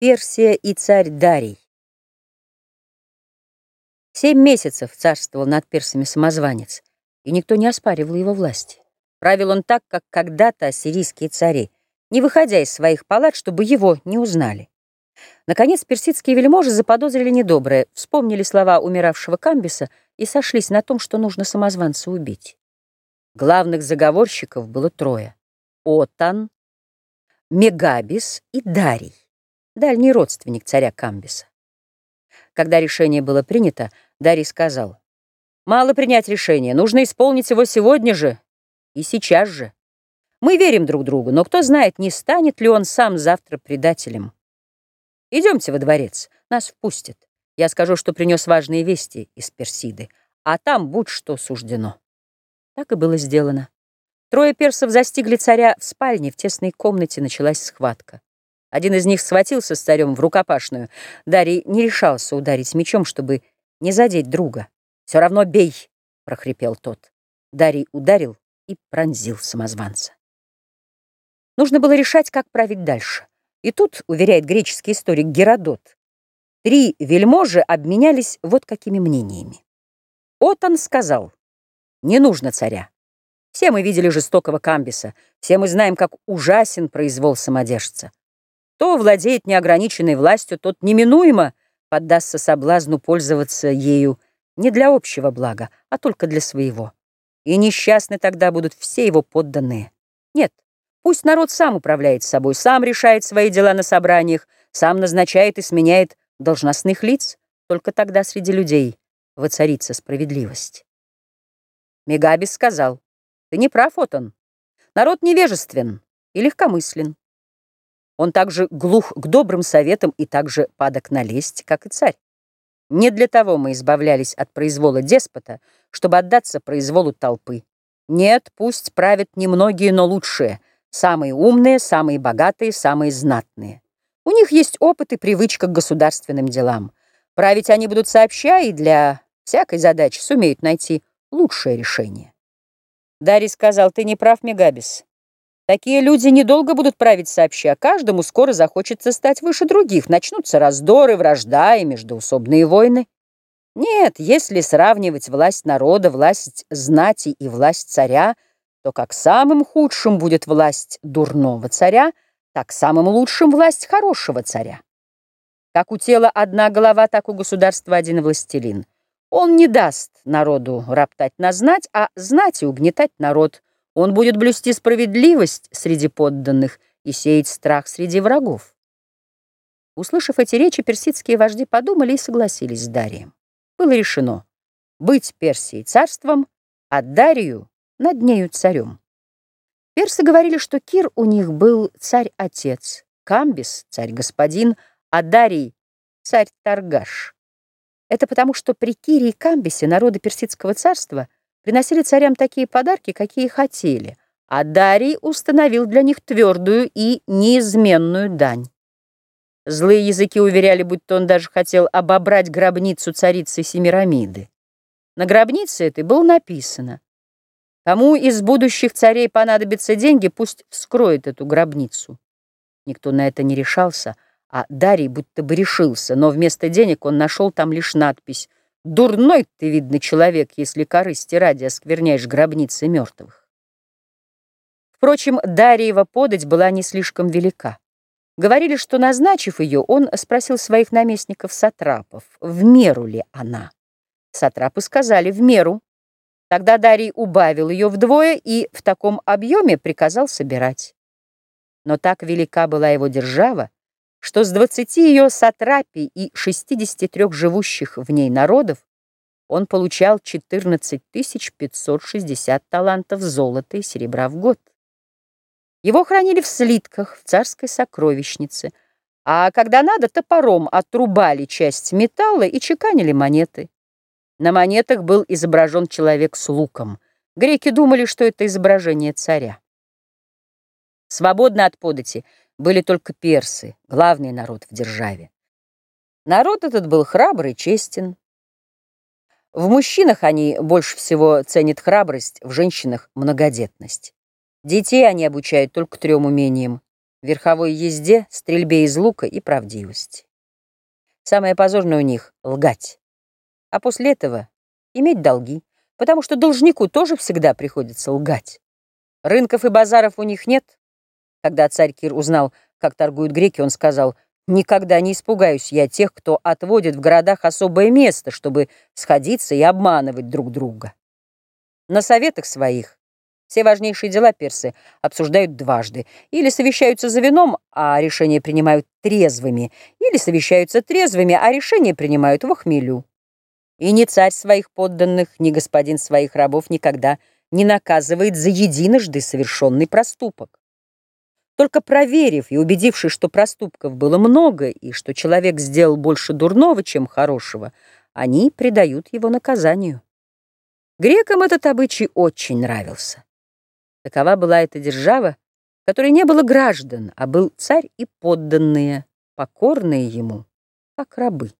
Персия и царь Дарий. Семь месяцев царствовал над персами самозванец, и никто не оспаривал его власти. Правил он так, как когда-то ассирийские цари, не выходя из своих палат, чтобы его не узнали. Наконец персидские вельможи заподозрили недоброе, вспомнили слова умиравшего Камбиса и сошлись на том, что нужно самозванца убить. Главных заговорщиков было трое — Отан, Мегабис и Дарий дальний родственник царя Камбиса. Когда решение было принято, Дарий сказал, «Мало принять решение, нужно исполнить его сегодня же и сейчас же. Мы верим друг другу, но кто знает, не станет ли он сам завтра предателем. Идемте во дворец, нас впустят. Я скажу, что принес важные вести из Персиды, а там будь что суждено». Так и было сделано. Трое персов застигли царя в спальне, в тесной комнате началась схватка. Один из них схватился с царем в рукопашную. Дарий не решался ударить мечом, чтобы не задеть друга. «Все равно бей!» — прохрипел тот. Дарий ударил и пронзил самозванца. Нужно было решать, как править дальше. И тут, уверяет греческий историк Геродот, три вельможи обменялись вот какими мнениями. Отон сказал, не нужно царя. Все мы видели жестокого Камбиса, все мы знаем, как ужасен произвол самодержца. Кто владеет неограниченной властью, тот неминуемо поддастся соблазну пользоваться ею не для общего блага, а только для своего. И несчастны тогда будут все его подданные. Нет, пусть народ сам управляет собой, сам решает свои дела на собраниях, сам назначает и сменяет должностных лиц, только тогда среди людей воцарится справедливость. Мегабис сказал, ты не прав, Отон. Народ невежествен и легкомыслен. Он также глух к добрым советам и также падок на лесть, как и царь. Не для того мы избавлялись от произвола деспота, чтобы отдаться произволу толпы. Нет, пусть правят немногие, но лучшие, самые умные, самые богатые, самые знатные. У них есть опыт и привычка к государственным делам. Править они будут сообща и для всякой задачи сумеют найти лучшее решение. Дарий сказал, ты не прав, Мегабис. Такие люди недолго будут править сообща. Каждому скоро захочется стать выше других. Начнутся раздоры, вражда и междоусобные войны. Нет, если сравнивать власть народа, власть знати и власть царя, то как самым худшим будет власть дурного царя, так самым лучшим власть хорошего царя. Как у тела одна голова, так у государства один властелин. Он не даст народу роптать на знать, а знать и угнетать народ – он будет блюсти справедливость среди подданных и сеять страх среди врагов. Услышав эти речи, персидские вожди подумали и согласились с Дарием. Было решено быть Персией царством, а Дарию над нею царем. Персы говорили, что Кир у них был царь-отец, Камбис — царь-господин, а Дарий — царь-торгаш. Это потому, что при Кире и Камбисе народы персидского царства — приносили царям такие подарки, какие хотели, а Дарий установил для них твердую и неизменную дань. Злые языки уверяли, будто он даже хотел обобрать гробницу царицы Семирамиды. На гробнице этой было написано «Кому из будущих царей понадобятся деньги, пусть вскроет эту гробницу». Никто на это не решался, а Дарий будто бы решился, но вместо денег он нашел там лишь надпись Дурной ты, видно, человек, если корысти ради оскверняешь гробницы мертвых. Впрочем, Дарьева подать была не слишком велика. Говорили, что, назначив ее, он спросил своих наместников-сатрапов, в меру ли она. Сатрапы сказали «в меру». Тогда Дарий убавил ее вдвое и в таком объеме приказал собирать. Но так велика была его держава, что с 20 ее сатрапий и 63 живущих в ней народов он получал 14 560 талантов золота и серебра в год. Его хранили в слитках в царской сокровищнице, а когда надо, топором отрубали часть металла и чеканили монеты. На монетах был изображен человек с луком. Греки думали, что это изображение царя. Свободно от подати были только персы, главный народ в державе. Народ этот был храбрый, честен. В мужчинах они больше всего ценят храбрость, в женщинах — многодетность. Детей они обучают только трем умениям верховой езде, стрельбе из лука и правдивости. Самое позорное у них — лгать. А после этого иметь долги, потому что должнику тоже всегда приходится лгать. Рынков и базаров у них нет. Когда царь Кир узнал, как торгуют греки, он сказал, «Никогда не испугаюсь я тех, кто отводит в городах особое место, чтобы сходиться и обманывать друг друга». На советах своих все важнейшие дела персы обсуждают дважды. Или совещаются за вином, а решения принимают трезвыми, или совещаются трезвыми, а решения принимают в хмелю. И ни царь своих подданных, ни господин своих рабов никогда не наказывает за единожды совершенный проступок. Только проверив и убедившись, что проступков было много и что человек сделал больше дурного, чем хорошего, они предают его наказанию. Грекам этот обычай очень нравился. Такова была эта держава, которой не было граждан, а был царь и подданные, покорные ему, как рабы.